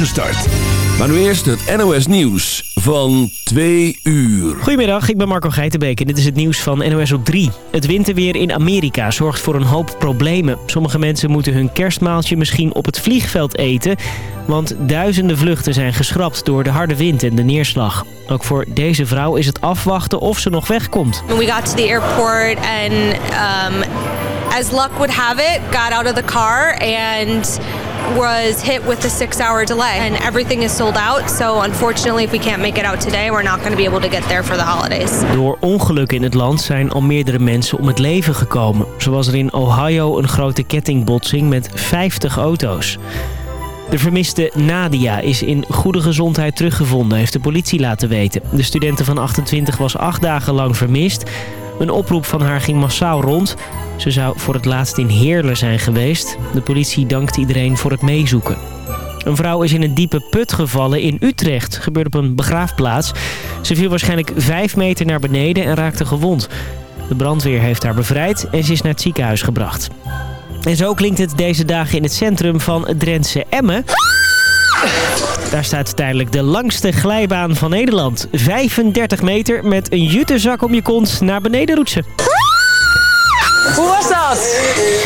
start. Maar nu eerst het NOS Nieuws van 2 uur. Goedemiddag, ik ben Marco Geitenbeek en dit is het nieuws van NOS op 3. Het winterweer in Amerika zorgt voor een hoop problemen. Sommige mensen moeten hun kerstmaaltje misschien op het vliegveld eten... want duizenden vluchten zijn geschrapt door de harde wind en de neerslag. Ook voor deze vrouw is het afwachten of ze nog wegkomt. We got to the airport and um, as luck would have it, got out of the car and was hit with a six hour delay and everything is sold out. So unfortunately if we can't make it out today, we're not going to be able to get there for the holidays. Door ongelukken in het land zijn al meerdere mensen om het leven gekomen. Zo was er in Ohio een grote kettingbotsing met 50 auto's. De vermiste Nadia is in goede gezondheid teruggevonden, heeft de politie laten weten. De studente van 28 was acht dagen lang vermist. Een oproep van haar ging massaal rond. Ze zou voor het laatst in Heerlen zijn geweest. De politie dankt iedereen voor het meezoeken. Een vrouw is in een diepe put gevallen in Utrecht. Gebeurde op een begraafplaats. Ze viel waarschijnlijk vijf meter naar beneden en raakte gewond. De brandweer heeft haar bevrijd en ze is naar het ziekenhuis gebracht. En zo klinkt het deze dagen in het centrum van Drentse Emmen. Daar staat tijdelijk de langste glijbaan van Nederland. 35 meter met een jutezak om je kont naar beneden roetsen. Hoe was dat?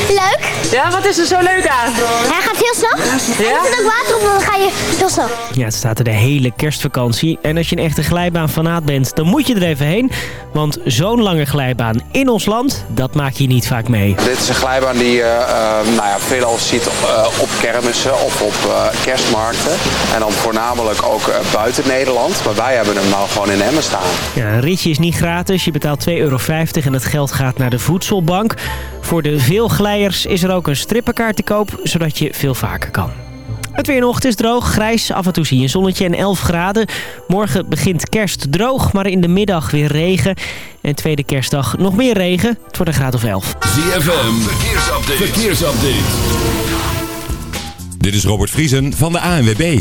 Leuk. Ja, wat is er zo leuk aan? Hij gaat heel snel. Ja? En er zit ook water op, dan ga je heel snel. Ja, het staat er de hele kerstvakantie. En als je een echte glijbaanfanaat bent, dan moet je er even heen. Want zo'n lange glijbaan in ons land, dat maak je niet vaak mee. Dit is een glijbaan die je uh, nou ja, veelal ziet uh, op kermissen of op uh, kerstmarkten. En dan voornamelijk ook buiten Nederland. Maar wij hebben hem nou gewoon in Emmen staan. Ja, een ritje is niet gratis. Je betaalt 2,50 euro en het geld gaat naar de voedselbank. Voor de veelglijers is er ook een strippenkaart te koop, zodat je veel vaker kan. Het weer nog, het is droog, grijs, af en toe zie je een zonnetje en 11 graden. Morgen begint kerst droog, maar in de middag weer regen. En tweede kerstdag nog meer regen, het wordt een graad of 11. ZFM, verkeersupdate. verkeersupdate. Dit is Robert Vriesen van de ANWB.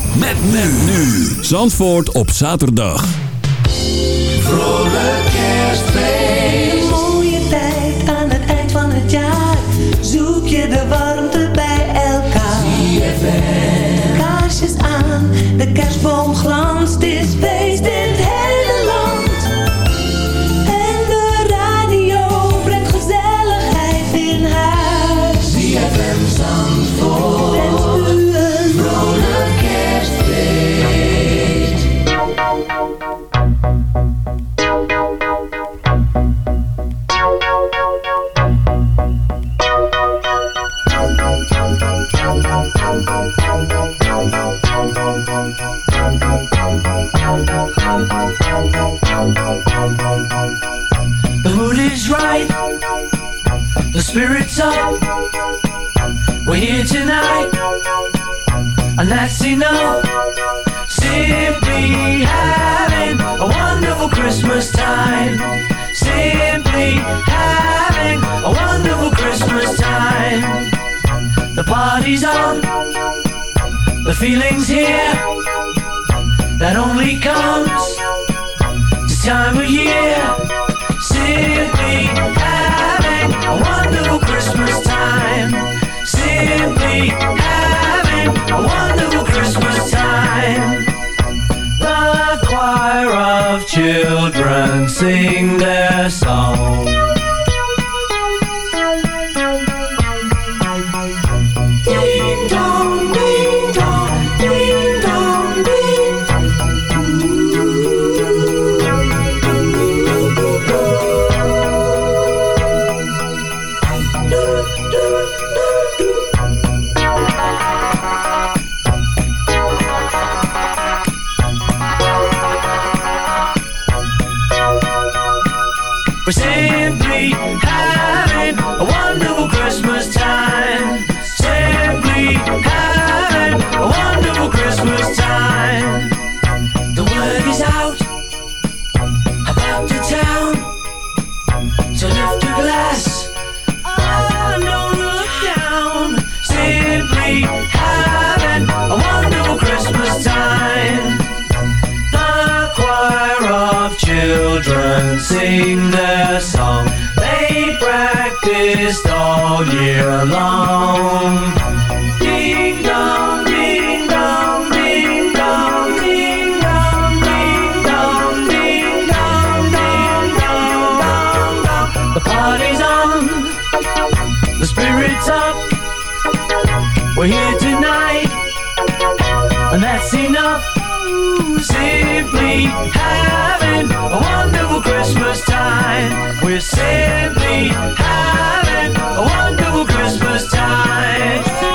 Met men nu. Zandvoort op zaterdag. Vrolijk kerstfeest. Een mooie tijd aan het eind van het jaar. Zoek je de warmte bij elkaar. ZFM. Kaarsjes aan, de kerstboom glanst. Het is feest in The mood is right, the spirit's up. We're here tonight, and that's enough. Simply having a wonderful Christmas time. Simply having a wonderful Christmas time. The party's on, the feeling's here. That only comes this time of year. Simply having a wonderful Christmas time. Simply having a wonderful Christmas time. The choir of children sing their song. Spirit's up. We're here tonight, and that's enough. Simply having a wonderful Christmas time. We're simply having a wonderful Christmas time.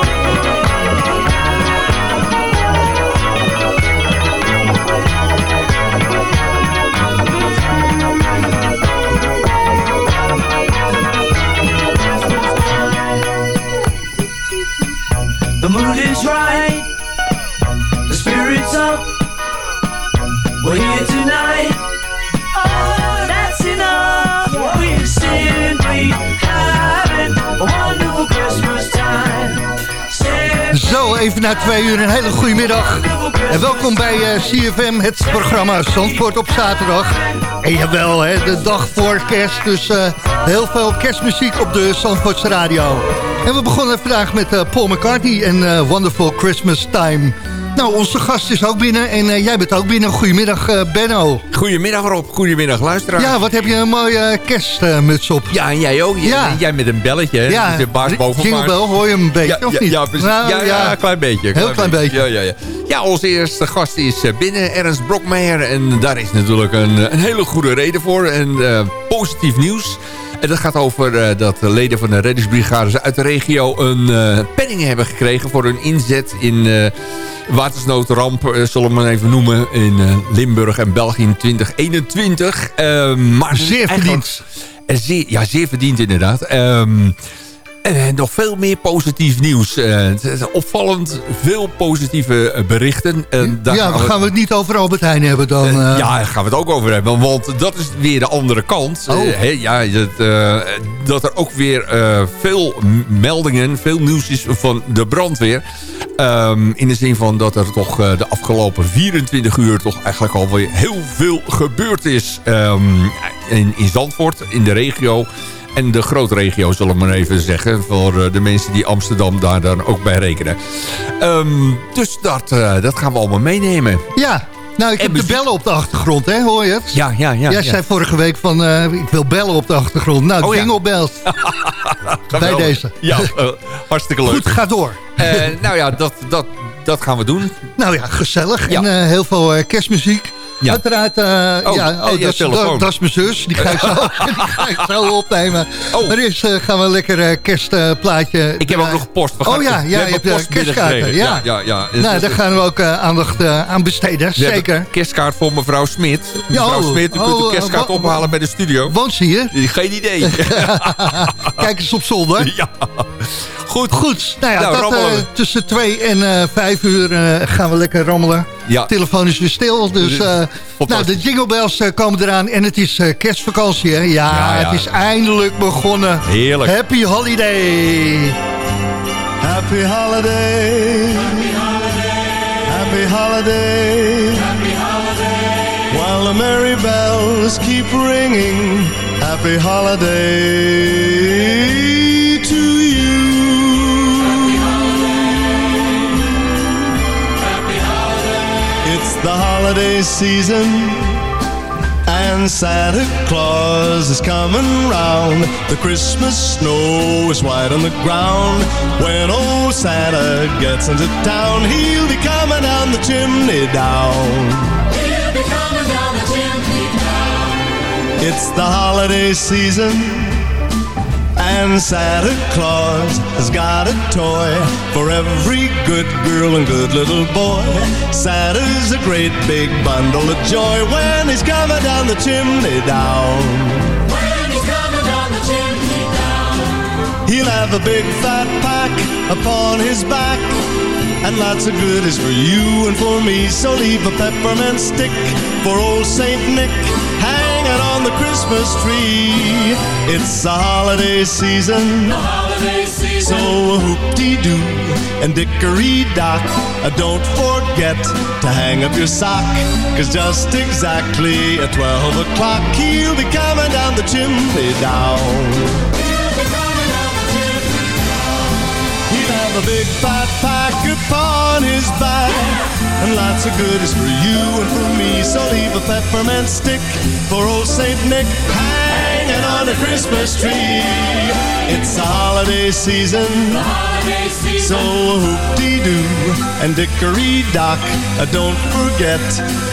Even na twee uur een hele goede middag. En welkom bij eh, CFM, het programma Zandvoort op zaterdag. En jawel, hè, de dag voor kerst, dus eh, heel veel kerstmuziek op de Zandvoortse radio. En we begonnen vandaag met eh, Paul McCartney en Wonderful Christmas Time. Nou, onze gast is ook binnen en eh, jij bent ook binnen. Goedemiddag, eh, Benno. Goedemiddag Rob, goedemiddag luisteraar. Ja, wat heb je een mooie kerstmuts op. Ja, en jij ook. Jij, Ja. jij met een belletje, hè? Ja, de baas boven Jingle Bell, hoor je hem een beetje, ja, of niet? Ja, precies. Nou, ja, ja, een klein beetje. Heel klein beetje. Ja, ja, ja. ja, onze eerste gast is eh, binnen, Ernst Brokmeijer. En daar is natuurlijk een, eh, een hele goede reden voor. En eh, positief nieuws. En dat gaat over eh, dat de leden van de reddingsbrigades uit de regio... een eh penning hebben gekregen voor hun inzet in... eh, watersnoodramp, zullen we maar even noemen, in Limburg en België in 2021. Ehm, maar Zeer verdiend. en zeer, ja, zeer verdiend inderdaad. Ehm, en nog veel meer positief nieuws. Eh, opvallend veel positieve eh, berichten. En daar Ja, we gaan we het niet over Albert Heijn hebben dan. eh, eh. ja, daar gaan we het ook over hebben. Want dat is weer de andere kant. Oh. Eh, ja, dat, eh, dat er ook weer eh, veel meldingen, veel nieuws is van de brandweer. Ehm, in de zin van dat er toch eh, de afgelopen 24 uur... toch eigenlijk alweer heel veel gebeurd is. Ehm, in, in Zandvoort, in de regio... En de grote regio, zullen we maar even zeggen. Voor eh, de mensen die Amsterdam daar dan ook bij rekenen. Ehm, dus dat, eh, dat gaan we allemaal meenemen. Ja, nou, ik heb de bellen op de achtergrond, hè, hoor je het? Ja, ja, ja. Jij ja. zei vorige week van, eh, ik wil bellen op de achtergrond. Nou, Oh ja. jingle bells. bij deze. Ja, hartstikke leuk. Goed, ga door. Eh, nou ja, dat, dat, dat gaan we doen. Nou ja, gezellig. Ja. En heel veel kerstmuziek. Ja. Uiteraard, eh, Oh, ja, oh, je dat, dat, dat is mijn zus. Die ga ik zo, die ga ik zo opnemen. Oh. Maar eerst eh, gaan we een lekker eh, kerstplaatje... Ik heb ook nog post. Oh ja, ja, je hebt, post kerstkaarten, ja. ja, ja. Nou, daar gaan we ook aandacht aan besteden. Zeker. kerstkaart voor mevrouw Smit. Mevrouw oh, Smit, u kunt oh, de kerstkaart ophalen bij de studio. Woont ze hier? Geen idee. Kijk eens op zolder. ja. Goed. Goed, nou ja, Nou, dat, tussen 2 en eh 5 uur gaan we lekker rammelen. Ja. Telefoon is weer stil, dus... eh, nou, de jingle bells eh, komen eraan en het is eh, kerstvakantie, hè? Ja, Ja, ja. het is eindelijk begonnen. Heerlijk. Happy holiday! Happy holiday. Happy holiday. While the merry bells keep ringing. Happy holiday the holiday season. And Santa Claus is coming round. The Christmas snow is white on the ground. When old Santa gets into town, he'll be coming down the chimney down. He'll be coming down the chimney down. It's the holiday season. And Santa Claus has got a toy for every good girl and good little boy. Santa's a great big bundle of joy when he's coming down the chimney down. When he's coming down the chimney down. He'll have a big fat pack upon his back. And lots of goodies for you and for me. So leave a peppermint stick for old Saint Nick hanging on the Christmas tree. It's the holiday season. So hoop-dee-doo and dickory-dock, uh, don't forget to hang up your sock. Cause just exactly at 12 o'clock, he'll be coming down the chimney down. A big fat pack upon his back. And lots of goodies for you and for me So leave a peppermint stick for old Saint Nick Hanging on a Christmas tree. It's the holiday season. So hoop-dee-doo and dickory-dock uh, Don't forget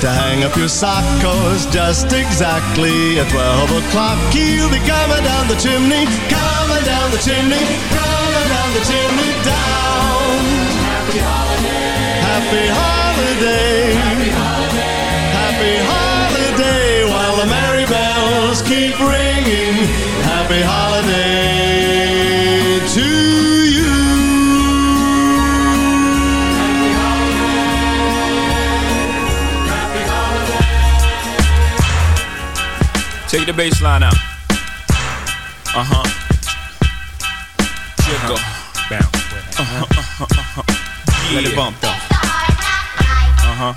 to hang up your sock Cause just exactly at 12 o'clock He'll be coming down the chimney Coming down the chimney Coming the chimney down. Happy holiday. Happy holiday. Happy holiday. Happy holiday While the merry bells keep ringing. Happy holiday to you. Take the bass line out. Uh huh. Uh-huh. Let it bump though. Uh huh.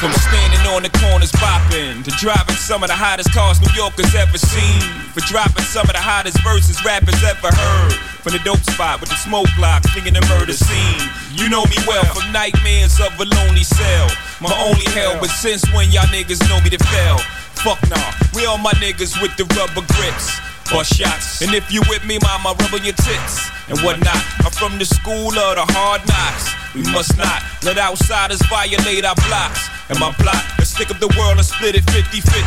From standing on the corners bopping to driving some of the hottest cars New Yorkers ever seen. For dropping some of the hottest verses rappers ever heard. From the dope spot with the smoke block, flinging the murder scene. You know me well from nightmares of a lonely cell. My only hell, but since when y'all niggas know me to fail? Fuck nah, we all my niggas with the rubber grips. Bust shots, and if you with me, mama, rub your tits and whatnot. I'm from the school of the hard knocks. We must not let outsiders violate our blocks. And my plot is stick up the world and split it 50 50.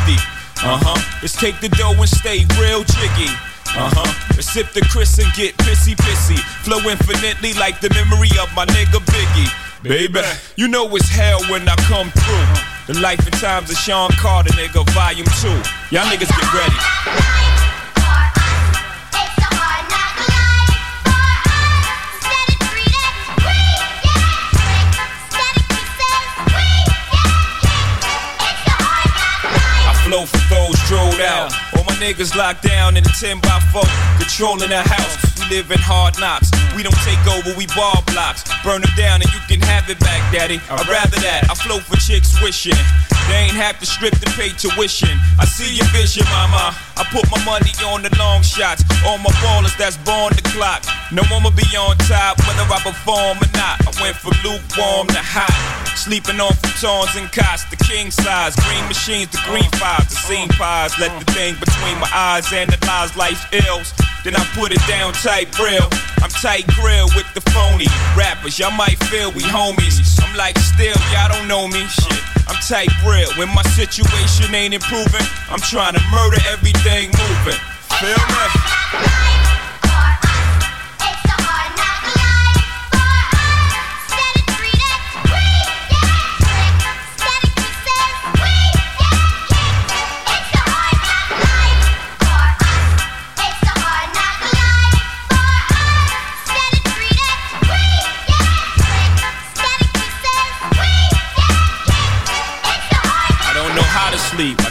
Uh huh. Let's take the dough and stay real jiggy. Uh huh. Sip the Chris and get pissy pissy. Flow infinitely like the memory of my nigga Biggie. Baby, you know it's hell when I come through. The life and times of Sean Carter, nigga, volume two. Y'all niggas get ready. I flow for those drilled out. Niggas locked down in a 10 by 4, controlling the house. We live in hard knocks. We don't take over, we ball blocks. Burn them down and you can have it back, daddy. I'd rather that. I flow for chicks wishing. They ain't have to strip to pay tuition. I see your vision, mama. I put my money on the long shots. All my ballers that's born the clock. No one will be on top whether I perform or not. Went from lukewarm to hot. Sleeping on futons and cots, the king size. Green machines, the green fives, the scene pies. Let the thing between my eyes analyze life's ills. Then I put it down tight real. I'm tight grill with the phony rappers. Y'all might feel we homies. I'm like still, y'all don't know me. Shit, I'm tight real. When my situation ain't improving, I'm trying to murder everything moving. Feel me?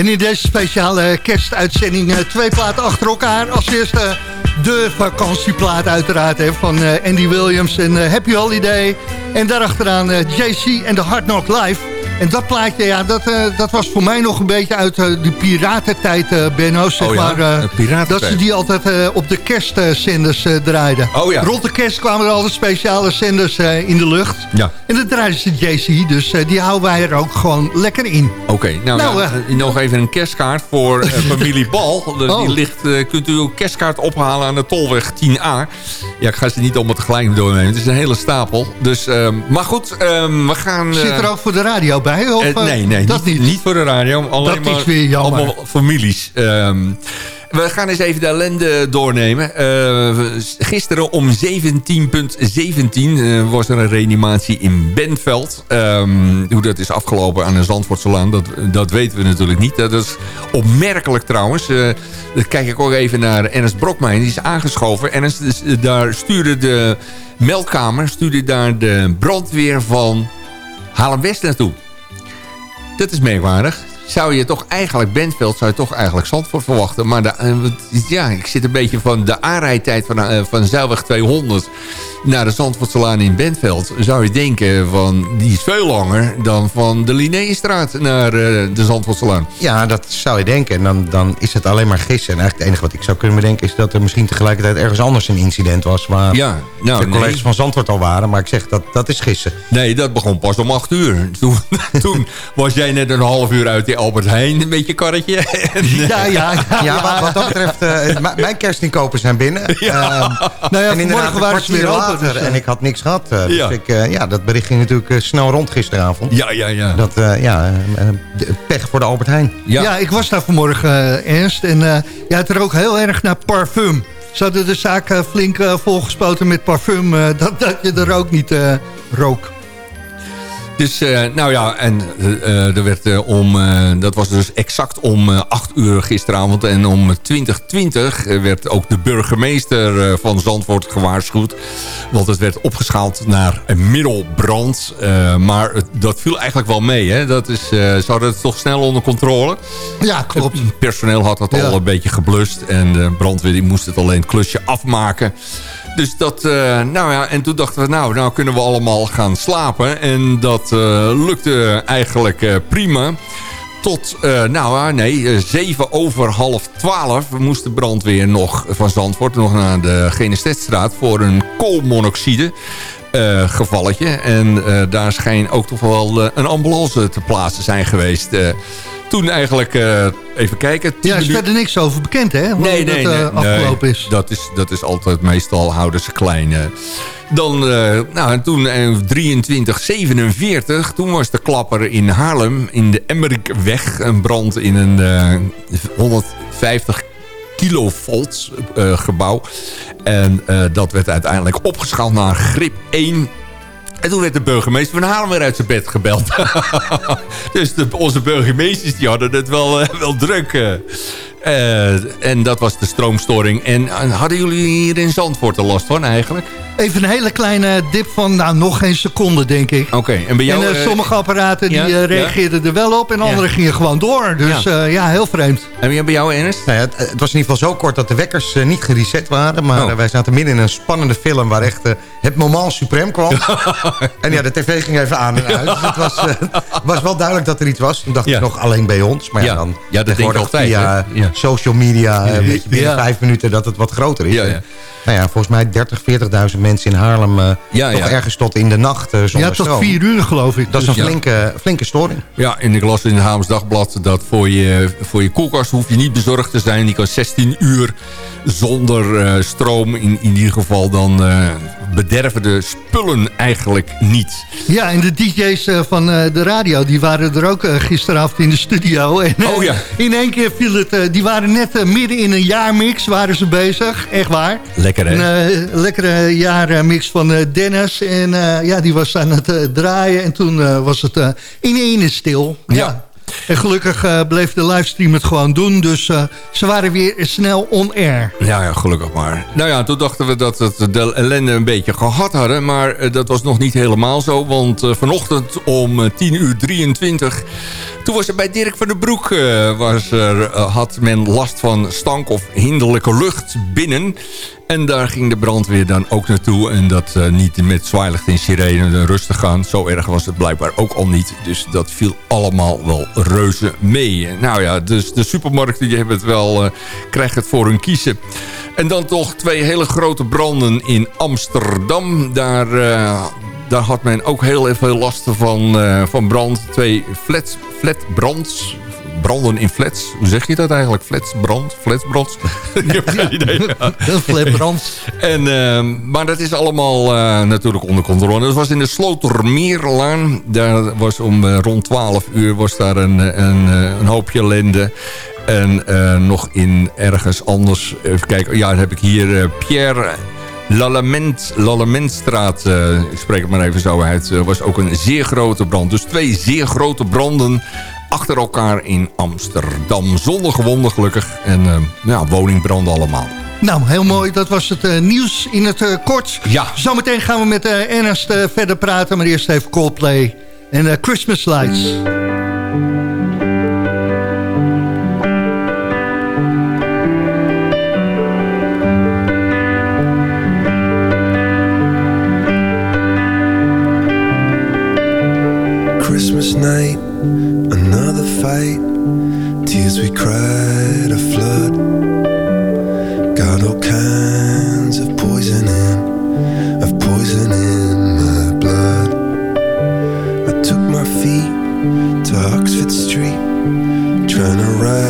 En in deze speciale kerstuitzending eh, twee platen achter elkaar. Als eerste de vakantieplaat uiteraard hè, van eh, Andy Williams en eh, Happy Holiday. En daarachteraan JC en de Hard Knock Live. En dat plaatje, ja, dat, eh, dat was voor mij nog een beetje uit eh, de piratentijd, eh Benno. Zeg Oh ja, maar, dat ze die altijd op de kerstzenders draaiden. Oh ja. Rond de kerst kwamen er altijd speciale zenders in de lucht. Ja. En dat draaiden ze JC, dus die houden wij er ook gewoon lekker in. Oké, nou, Nou, ja, nog even een kerstkaart voor familie Bal. Dus Oh. Die ligt, kunt u een kerstkaart ophalen aan de Tolweg 10A. Ja, ik ga ze niet allemaal tegelijk doornemen. Het is een hele stapel. Dus, ehm, maar goed, ehm, we gaan... Zit er ook voor de radio bij? Of, eh, eh, nee, nee, dat niet, niet voor de radio. Alleen Dat is maar weer jammer. Allemaal families. Ehm, we gaan eens even de ellende doornemen. Eh, gisteren om 17.17 eh, was er een reanimatie in Bentveld. Ehm, hoe dat is afgelopen aan de Zandvoortselaan, dat, dat weten we natuurlijk niet. Dat is opmerkelijk trouwens. Eh, dan kijk ik ook even naar Ernst Brokmijn. Die is aangeschoven. Ernst, dus, daar stuurde de meldkamer stuurde daar de brandweer van Haarlem-West naartoe. Dat is merkwaardig. Zou je toch eigenlijk Bentveld, zou je toch eigenlijk Zandvoort verwachten. Maar eh, ja, ik zit een beetje van de aanrijdtijd van, eh, van Zeilweg 200 naar de Zandvoortselaan in Bentveld. Zou je denken van, die is veel langer dan van de Linnéestraat naar eh, de Zandvoortselaan. Ja, dat zou je denken. En dan, dan is het alleen maar gissen. En eigenlijk het enige wat ik zou kunnen bedenken... is dat er misschien tegelijkertijd ergens anders een incident was... waar Ja, nou, de collega's nee. van Zandvoort al waren. Maar ik zeg, dat, dat is gissen. Nee, dat begon pas om acht uur. Toen, toen was jij net een half uur uit die Albert Heijn met je karretje. En, Ja, ja, ja. Ja, wat, wat dat betreft, eh, mijn kerstinkopen zijn binnen. Ehm, Nou ja, vanmorgen waren ze weer open. Later dus, en ik had niks gehad. eh, Ja. Dus ik, eh, ja, dat bericht ging natuurlijk eh, snel rond gisteravond. Ja, ja, ja. Dat, eh, ja, pech voor de Albert Heijn. Ja. ik was daar vanmorgen, Ernst. En eh ja, het rook heel erg naar parfum. Ze hadden de zaak flink volgespoten met parfum. eh, dat, dat je er ook niet eh, rook. Dus, eh, nou ja, en eh, er werd om, dat was dus exact om eh, 8 uur gisteravond. En om 2020 eh, werd ook de burgemeester van Zandvoort gewaarschuwd. Want het werd opgeschaald naar een middelbrand. Maar het, dat viel eigenlijk wel mee. Hè? Dat is, ze hadden het toch snel onder controle. Ja, klopt. Het personeel had dat Ja. al een beetje geblust. En de brandweer die moest het alleen het klusje afmaken. Dus dat, eh, nou ja, en toen dachten we, nou, nou kunnen we allemaal gaan slapen. En dat eh, lukte eigenlijk eh, prima. Tot, nou ja, nee, zeven over half twaalf moest de brandweer nog van Zandvoort... nog naar de Genestetstraat voor een koolmonoxide gevalletje. En daar scheen ook toch wel een ambulance te plaatsen zijn geweest... Toen eigenlijk, eh, even kijken... Ja, er is verder niks over bekend, hè? Hoe Nee, dat nee, eh, nee. afgelopen nee, is. Dat is. Dat is altijd meestal houden ze klein. eh. Dan, nou, en toen eh, 2347, toen was de klapper in Haarlem, in de Emmerikweg. Een brand in een eh 150 kilovolt gebouw. En dat werd uiteindelijk opgeschaald naar grip 1 en toen werd de burgemeester van Haarlem weer uit zijn bed gebeld. dus de, onze burgemeesters die hadden het wel, eh, wel druk. eh. Eh, en dat was de stroomstoring. En hadden jullie hier in Zandvoort er last van eigenlijk? Even een hele kleine dip van, nou, nog geen seconde, denk ik. Oké, en bij jou... en eh, eh, sommige apparaten die ja, eh, ja. reageerden er wel op en andere gingen gewoon door. Dus ja, ja heel vreemd. En bij jou, Ernst? Nou ja, het, het was in ieder geval zo kort dat de wekkers niet gereset waren. Maar Oh. wij zaten midden in een spannende film waar echt het moment suprem kwam. en ja, de tv ging even aan en uit. Dus het was, was wel duidelijk dat er iets was. Toen dacht Ja. ik nog alleen bij ons. Maar ja, Ja. dan Ja, dat denk ik altijd, via social media eh, weet je binnen Ja. vijf minuten dat het wat groter is. Ja, Nou ja, volgens mij 30, 40.000 mensen in Haarlem. eh Ja, toch ja. ergens tot in de nacht eh, zonder Ja, tot stroom. vier uur geloof ik. Dat is een Dus, ja. flinke, flinke storing. Ja, en ik las in het Haams Dagblad dat voor je, voor je koelkast hoef je niet bezorgd te zijn. Die kan 16 uur zonder eh, stroom. In, in ieder geval dan eh, bederven de spullen eigenlijk niet. Ja, en de DJ's eh, van eh, de radio, die waren er ook gisteravond in de studio. En, Oh ja. In één keer viel het, eh, die waren net midden in een jaarmix, waren ze bezig. Echt waar. Lekker hè? Een eh, lekkere jaarmix van eh, Dennis. En eh, ja, die was aan het draaien. En toen was het in ene stil. Ja. En gelukkig bleef de livestream het gewoon doen. Dus ze waren weer snel on-air. Ja, ja, gelukkig maar. Nou ja, toen dachten we dat we de ellende een beetje gehad hadden. Maar dat was nog niet helemaal zo. Want vanochtend om eh, 10 uur 23... Toen was er bij Dirk van den Broek... eh, was er, eh, had men last van stank of hinderlijke lucht binnen. En daar ging de brandweer dan ook naartoe. En dat eh, niet met zwaailicht en sirene rustig gaan. Zo erg was het blijkbaar ook al niet. Dus dat viel allemaal wel reuze mee. Nou ja, dus de supermarkten die hebben het wel, krijgen het voor hun kiezen. En dan toch twee hele grote branden in Amsterdam. Daar... daar had men ook heel even last van, van brand. Twee flats, flatbrands. Branden in flats. Hoe zeg je dat eigenlijk? Flats, brand, flatsbrand? Ik heb geen idee. Een flatbrand. En, ehm, maar dat is allemaal eh, natuurlijk onder controle. Dat was in de Slotermeerlaan. Daar was om eh, rond 12 uur was daar een, een, eh, een hoopje ellende. En nog in ergens anders. Even kijken. Ja, dan heb ik hier Pierre... Lallemand, Lallamentstraat, eh, ik spreek het maar even zo uit, eh, was ook een zeer grote brand. Dus twee zeer grote branden achter elkaar in Amsterdam. Zonder gewonden gelukkig. En eh, ja, woningbranden allemaal. Nou, heel mooi. Dat was het nieuws in het kort. Ja. Zometeen gaan we met Ernst verder praten. Maar eerst even Coldplay en Christmas Lights. Night, another fight. Tears we cried, a flood. Got all kinds of poison in, of poison in my blood. I took my feet to Oxford Street, trying to right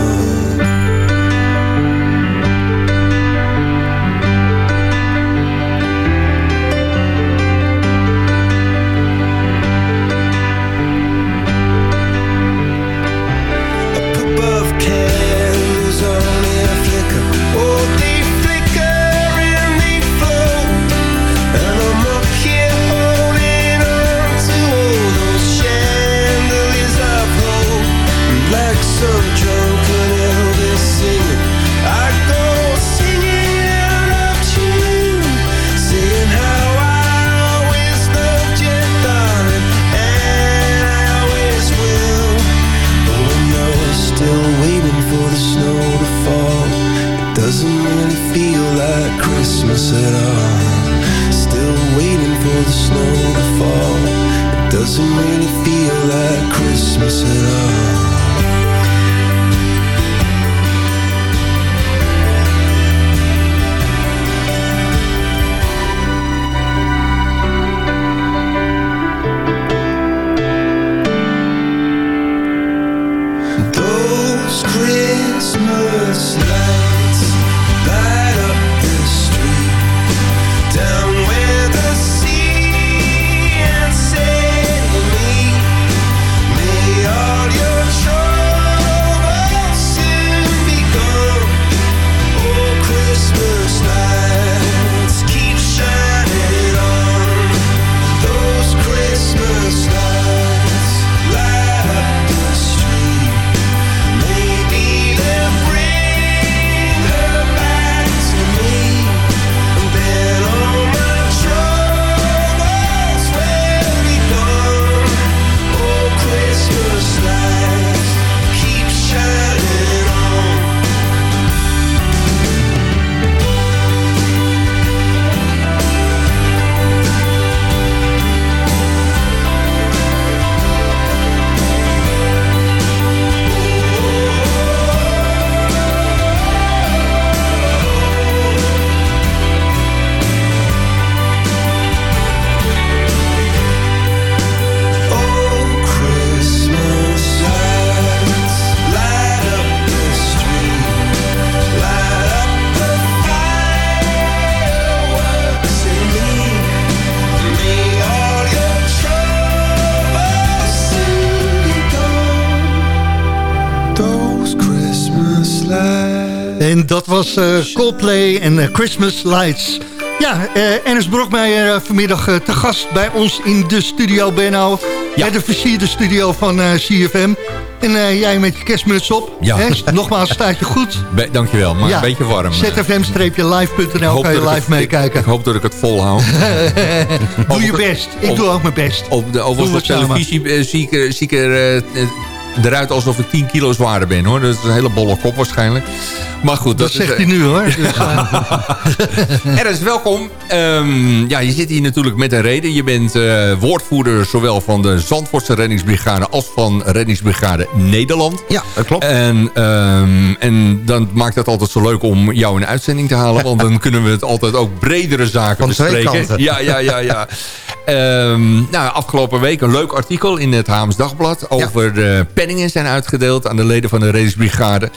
Christmas at all. En dat was eh, Coldplay en eh, Christmas Lights. Ja, eh Ernst Brokmeijer vanmiddag te gast bij ons in de studio, Benno. Bij de versierde studio van CFM. En jij met je kerstmuts op. Ja. Nogmaals, staat je goed. Be dankjewel, maar Ja. een beetje warm. zfm-live.nl kan je live meekijken. Ik hoop dat ik het volhoud. Doe je best. Ik op- doe ook mijn best. Op de, overigens op televisie zie ik, er- zie ik eruit alsof ik 10 kilo zwaarder ben. hoor. Dat is een hele bolle kop waarschijnlijk. Maar goed, Dat zegt eh, hij nu hoor. Dus, eh, Ernst, welkom. Ehm, ja, je zit hier natuurlijk met een reden. Je bent eh, woordvoerder zowel van de Zandvoortse reddingsbrigade... als van reddingsbrigade Nederland. Ja, dat klopt. En, ehm, en dan maakt het altijd zo leuk om jou in de uitzending te halen. Want dan kunnen we het altijd ook bredere zaken Van twee bespreken. kanten. Ja, ja, ja, ja. Ehm, nou, afgelopen week een leuk artikel in het Haams Dagblad... over de penningen zijn uitgedeeld aan de leden van de reddingsbrigade.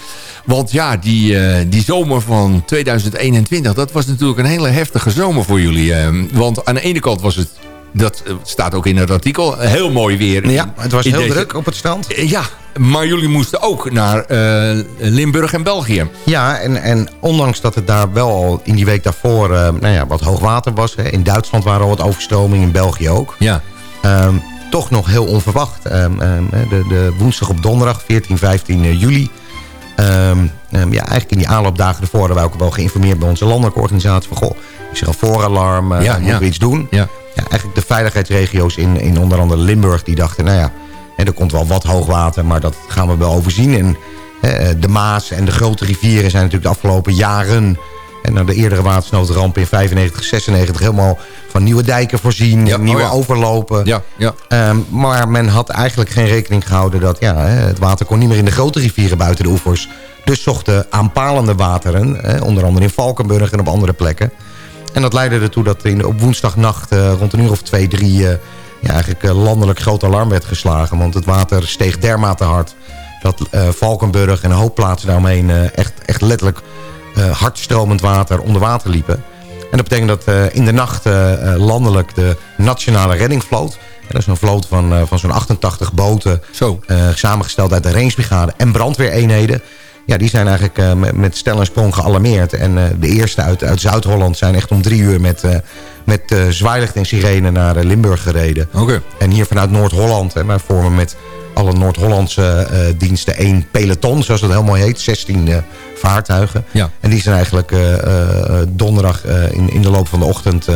Want ja, die, eh, die zomer van 2021... dat was natuurlijk een hele heftige zomer voor jullie. ehm, want aan de ene kant was het... Dat eh, staat ook in het artikel. Heel mooi weer. Ja, het was heel deze- druk op het strand. Eh, Ja, maar jullie moesten ook naar eh, Limburg en België. Ja, en, en ondanks dat het daar wel al in die week daarvoor eh, nou ja, wat hoogwater was. Hè, in Duitsland waren al wat overstromingen, in België ook. Ja. Ehm, toch nog heel onverwacht. Ehm, ehm, de, de woensdag op donderdag, 14, 15 juli. Ehm, ja, eigenlijk in die aanloopdagen ervoor hadden wij ook wel geïnformeerd bij onze landelijke organisatie. Van, goh, is er een vooralarm? eh, Ja, moeten ja. we iets doen? Ja. Ja, eigenlijk de veiligheidsregio's in, in onder andere Limburg... die dachten, nou ja, hè, er komt wel wat hoogwater... maar dat gaan we wel overzien. En hè, de Maas en de grote rivieren zijn natuurlijk de afgelopen jaren... en naar de eerdere watersnoodramp in 95, 96... helemaal van nieuwe dijken voorzien, Ja, nieuwe oh ja. overlopen. Ja, ja. Ehm, maar men had eigenlijk geen rekening gehouden... dat ja, het water kon niet meer in de grote rivieren buiten de oevers. Dus zochten aanpalende wateren, onder andere in Valkenburg en op andere plekken... En dat leidde ertoe dat in, op woensdagnacht eh, rond een uur of twee, drie... eh, ja, eigenlijk eh, landelijk groot alarm werd geslagen. Want het water steeg dermate hard dat Valkenburg en een hoop plaatsen daaromheen... echt, echt letterlijk hardstromend water onder water liepen. En dat betekent dat eh, in de nacht eh, eh, landelijk de nationale reddingvloot... dat is een vloot van, eh, van zo'n 88 boten... Zo. eh, samengesteld uit de Reensbrigade en brandweereenheden... Ja, die zijn eigenlijk eh, met, met stel en sprong gealarmeerd. En eh, de eerste uit, uit Zuid-Holland zijn echt om drie uur met, eh met eh, zwaailicht en sirene naar eh, Limburg gereden. Oké. En hier vanuit Noord-Holland, wij vormen met alle Noord-Hollandse eh, diensten één peloton, zoals dat heel mooi heet. 16 eh, vaartuigen. Ja. En die zijn eigenlijk eh, eh, donderdag eh, in, in de loop van de ochtend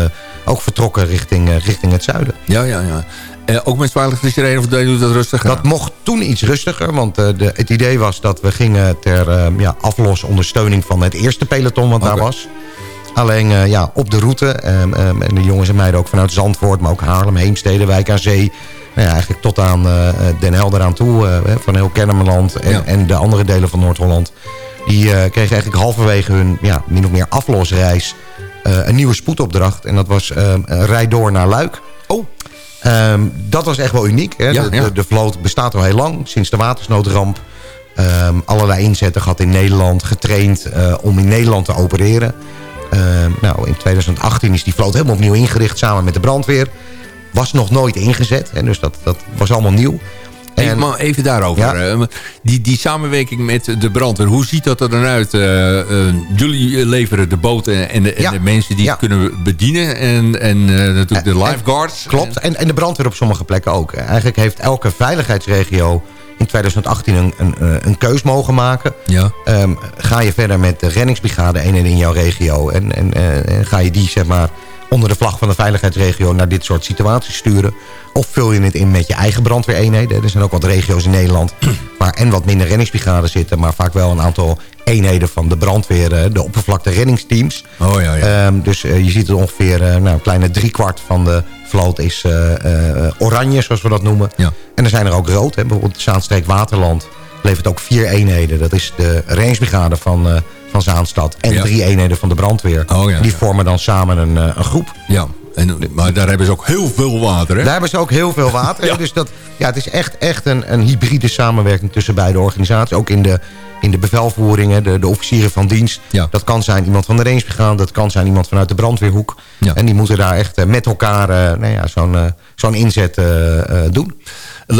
ook vertrokken richting, richting het zuiden. Ja, ja, ja. Eh, ook met zwaarlicht sirene of u dat rustig aan? Dat mocht toen iets rustiger, want de, het idee was dat we gingen ter eh, ja, aflos ondersteuning van het eerste peloton wat daar was. Alleen ja, op de route, ehm, ehm, en de jongens en meiden ook vanuit Zandvoort, maar ook Haarlem, Heemstede, Wijk aan Zee. Nou ja, eigenlijk tot aan eh, Den Helder aan toe, eh, van heel Kennemerland en, Ja. en de andere delen van Noord-Holland. Die eh, kregen eigenlijk halverwege hun ja, min of meer aflosreis eh, een nieuwe spoedopdracht. En dat was rijd door naar Luik. Oh. Ehm, dat was echt wel uniek. Hè? Ja, de. De, de vloot bestaat al heel lang, sinds de watersnoodramp. Ehm, allerlei inzetten gehad in Nederland, getraind eh, om in Nederland te opereren. Ehm, nou, in 2018 is die vloot helemaal opnieuw ingericht samen met de brandweer. Was nog nooit ingezet, hè, dus dat, dat was allemaal nieuw. Even, maar even daarover. Ja. Eh, die, die samenwerking met de brandweer, hoe ziet dat er dan uit? Eh, eh, jullie leveren de boten en de, en de mensen die Ja. het kunnen bedienen. En, en eh, natuurlijk de lifeguards. Klopt, en, en de brandweer op sommige plekken ook. Eigenlijk heeft elke veiligheidsregio in 2018 een, een, eh, een keus mogen maken. Ja. Ehm, ga je verder met de reddingsbrigade eenheden in jouw regio... En, en, eh, en ga je die zeg maar, onder de vlag van de veiligheidsregio... naar dit soort situaties sturen? Of vul je het in met je eigen brandweereenheden? Er zijn ook wat regio's in Nederland... waar en wat minder reddingsbrigades zitten... maar vaak wel een aantal eenheden van de brandweer... de oppervlakte reddingsteams. Oh ja, ja. Ehm, dus eh, je ziet het ongeveer eh, nou, een kleine driekwart van de vloot is eh, oranje, zoals we dat noemen. Ja. En er zijn er ook rood. Hè. Bijvoorbeeld Zaanstreek Waterland levert ook vier eenheden. Dat is de reddingsbrigade van, van Zaanstad en Ja. drie eenheden van de brandweer. Oh ja, Die vormen dan samen een, eh, een groep. ja. En, maar daar hebben ze ook heel veel water, hè? Daar hebben ze ook heel veel water. Ja. Dus dat, ja, het is echt, echt een, een hybride samenwerking tussen beide organisaties. Ook in de, in de bevelvoeringen, de, de officieren van dienst. Ja. Dat kan zijn iemand van de reddingsbrigade, dat kan zijn iemand vanuit de brandweerhoek. Ja. En die moeten daar echt eh, met elkaar eh, nou ja, zo'n zo'n inzet doen.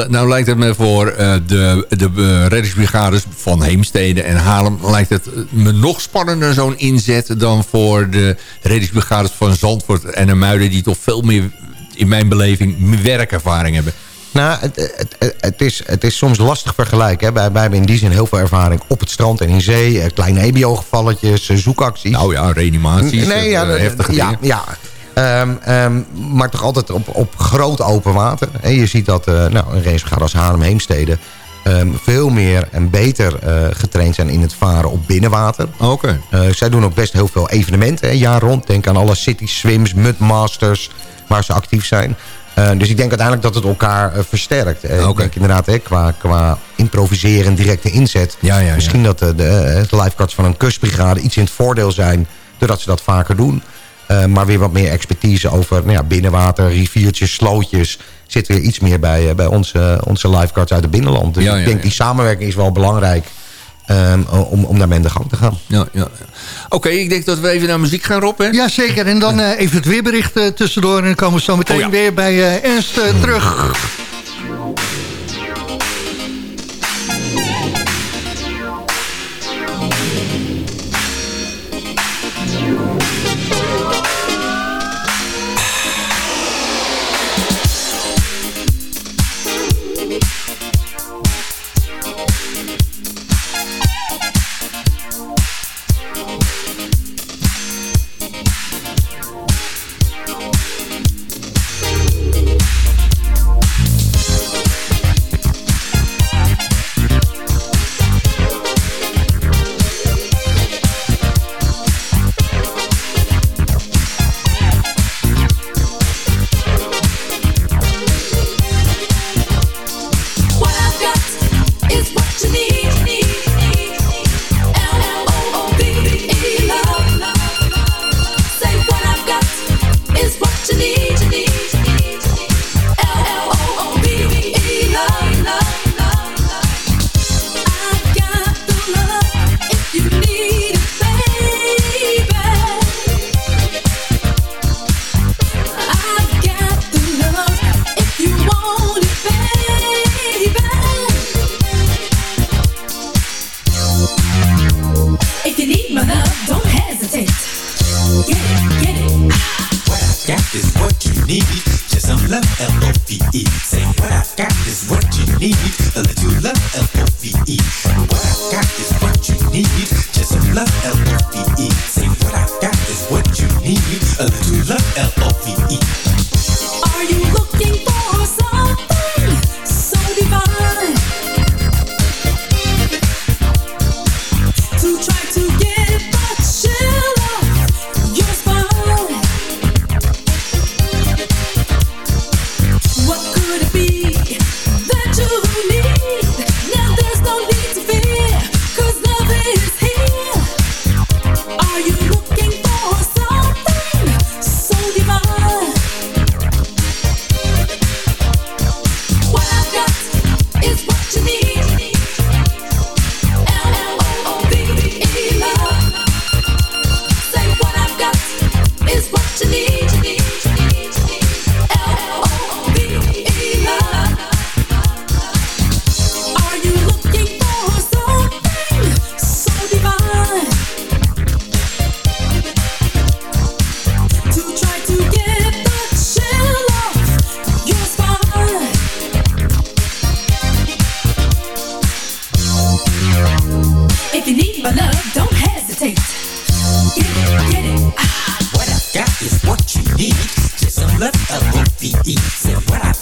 Nou lijkt het me voor eh, de, de eh, reddingsbrigades van Heemstede en Haarlem... lijkt het me nog spannender zo'n inzet... dan voor de reddingsbrigades van Zandvoort en de Muiden... die toch veel meer, in mijn beleving, werkervaring hebben. Nou, het, het, is, het is soms lastig vergelijken. Hè. Wij, wij hebben in die zin heel veel ervaring op het strand en in zee. eh, Kleine EBO-gevalletjes, eh, zoekacties. Nou ja, reanimaties. Nee, ja, eh, heftige ja, dingen. ja. Ehm, maar toch altijd op, op groot open water. En je ziet dat eh, nou, een racegaard als Haarlem Heemstede... ehm, veel meer en beter eh, getraind zijn in het varen op binnenwater. Oké. Eh, zij doen ook best heel veel evenementen, hè, jaar rond. Denk aan alle city swims, mudmasters, waar ze actief zijn. Dus ik denk uiteindelijk dat het elkaar versterkt. Eh, Ik denk inderdaad hè, qua, qua improviseren en directe inzet. Misschien dat de, eh, de lifeguards van een kustbrigade iets in het voordeel zijn... doordat ze dat vaker doen. Eh, maar weer wat meer expertise over nou ja, binnenwater, riviertjes, slootjes... zit weer iets meer bij, eh, bij onze, onze lifeguards uit het binnenland. Dus Ja, ik denk ja. die samenwerking is wel belangrijk... ehm, om, om daarmee aan de gang te gaan. Ja, ja. Oké, ik denk dat we even naar muziek gaan, Rob, hè? Ja, zeker. En dan eh, even het weerbericht eh, tussendoor. En dan komen we zo meteen Oh ja. weer bij eh, Ernst terug.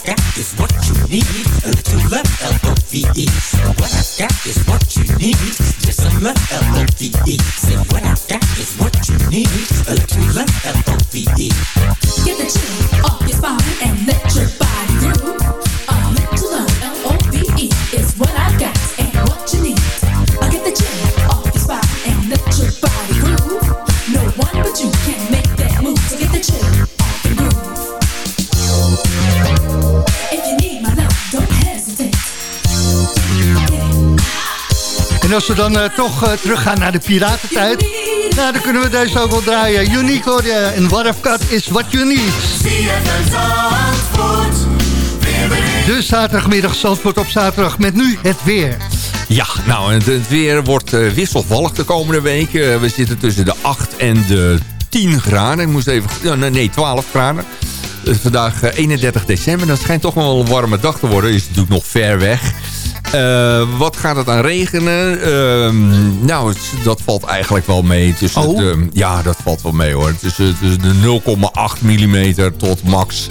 Got is what you need. A little love, L-O-V-E. What I've got is what you need. Just some love, L-O-V-E. Als we dan eh, toch eh, teruggaan naar de piratentijd... Nou, dan kunnen we deze ook wel draaien. Unique hoor je. En what is what you need. De zaterdagmiddag Zandvoort op zaterdag met nu het weer. Ja, nou, het, weer wordt eh, wisselvallig de komende weken. we zitten tussen de 8 en de 10 graden. Ik moest even... nee, nee, 12 graden. Vandaag eh, 31 december. Dat schijnt toch wel een warme dag te worden. Is natuurlijk nog ver weg. Eh, wat gaat het aan regenen? Ehm, nou, het- dat valt eigenlijk wel mee. Tussen Oh. ja, dat valt wel mee hoor. Tussen, tussen de 0,8 mm tot max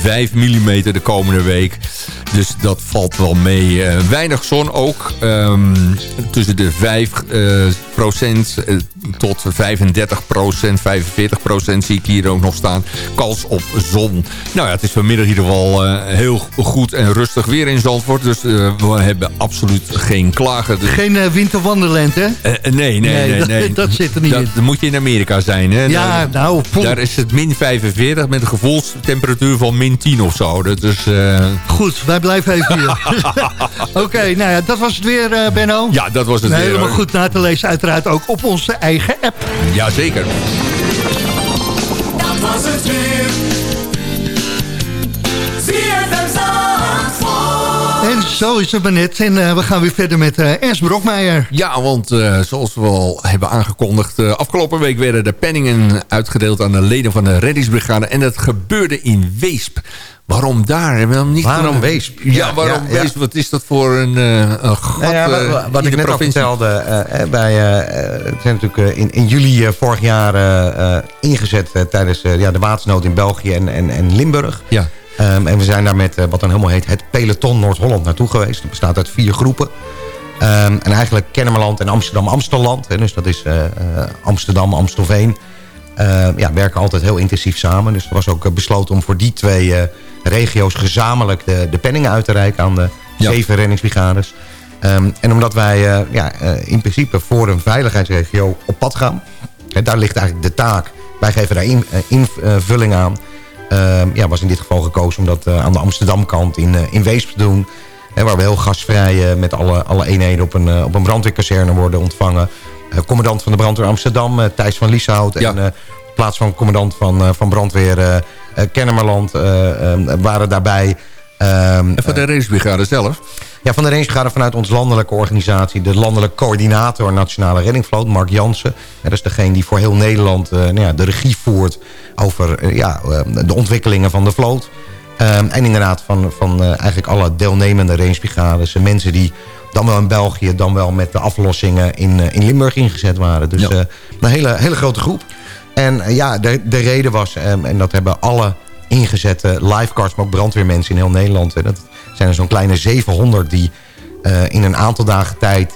5 mm de komende week. Dus dat valt wel mee. Eh, weinig zon ook. Ehm, tussen de 5 eh, procent tot 35 procent, 45 procent zie ik hier ook nog staan. Kans op zon. Nou ja, het is vanmiddag in ieder geval eh, heel goed en rustig weer in Zandvoort. Dus eh, we hebben absoluut geen klagen. Dus, Geen winterwonderland, hè? nee, nee, Nee, nee. dat- dat zit er niet Dat- in. Dan moet je in Amerika zijn. Hè? Ja, Daar- nou. Daar is het min 45 met een gevoelstemperatuur van min 10 of zo. Dat is, Goed, wij blijven even hier. Oké, nou ja, dat was het weer, Benno. ja, dat was het Nee, weer, helemaal hoor. goed na te lezen, uiteraard ook op onze eigen app. Jazeker. Dat was het weer. En zo is het maar net. En eh, we gaan weer verder met eh, Ernst Brokmeijer. Ja, want eh, zoals we al hebben aangekondigd... eh, afgelopen week werden de penningen uitgedeeld aan de leden van de reddingsbrigade. En dat gebeurde in Weesp. Waarom daar? We hem niet Waarom Weesp? Ja, Ja, waarom ja? Wat is dat voor een, een gat Nou ja, wat, ik net al vertelde, eh, bij, eh, het zijn natuurlijk in, in juli vorig jaar ingezet tijdens ja, de watersnood in België en, en, en Limburg. Ja. Ehm, en we zijn daar met wat dan helemaal heet het Peloton Noord-Holland naartoe geweest. Dat bestaat uit vier groepen. Ehm, en eigenlijk Kennemerland en Amsterdam-Amstelland. Dus dat is Amsterdam, Amstelveen. Ehm, ja, werken altijd heel intensief samen. Dus er was ook eh, besloten om voor die twee eh, regio's gezamenlijk de, de penningen uit te reiken aan de Ja. zeven reddingsbrigades. Ehm, en omdat wij eh, ja, eh, in principe voor een veiligheidsregio op pad gaan. Hè, daar ligt eigenlijk de taak. Wij geven daar in- eh, invulling aan. Ehm, ja, was in dit geval gekozen om dat eh, aan de Amsterdam-kant in, eh, in Weesp te doen. Hè, waar we heel gastvrij eh, met alle, alle eenheden op een, eh, op een brandweerkazerne worden ontvangen. Eh, commandant van de brandweer Amsterdam, eh, Thijs van Lieshout. En eh, in plaats van commandant van, eh, van brandweer eh, eh, Kennemerland eh, eh, waren daarbij... ehm, En van de reddingsbrigade zelf? ja, van de Rangebrigade vanuit onze landelijke organisatie... de landelijk coördinator Nationale Reddingvloot, Mark Jansen. Ja, dat is degene die voor heel Nederland eh, nou ja, de regie voert... over eh, ja, eh, de ontwikkelingen van de vloot. Ehm, en inderdaad van, van eh, eigenlijk alle deelnemende rangebrigades. eh, mensen die dan wel in België, dan wel met de aflossingen in, eh, in Limburg ingezet waren. Dus eh, een hele, hele grote groep. En eh, ja, de, de reden was, ehm, en dat hebben alle ingezette lifeguards... maar ook brandweermensen in heel Nederland... hè, dat zijn er zo'n kleine 700 die in een aantal dagen tijd...